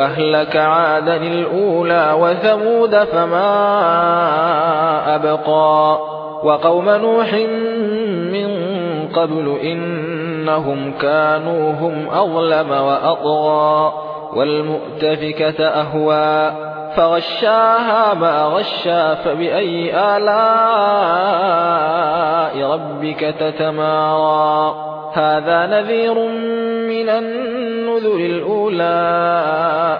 أهلك عادا الأولى وثمود فما أبقى. وقوم نوح من قبل إنهم كانوا هم أظلم وأطغى والمؤتفكة أهوى. فغشاها ما غشا فبأي آلاء ربك تتمارى. هذا نذير من النذر الأولى.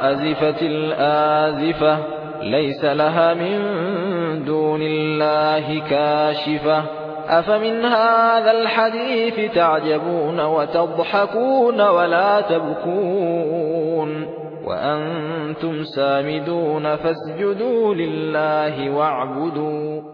أزفت الآزفة ليس لها من دون الله كاشفة. أفمن هذا الحديث تعجبون وتضحكون ولا تبكون؟ وأنتم سامدون فاسجدوا لله واعبدوا.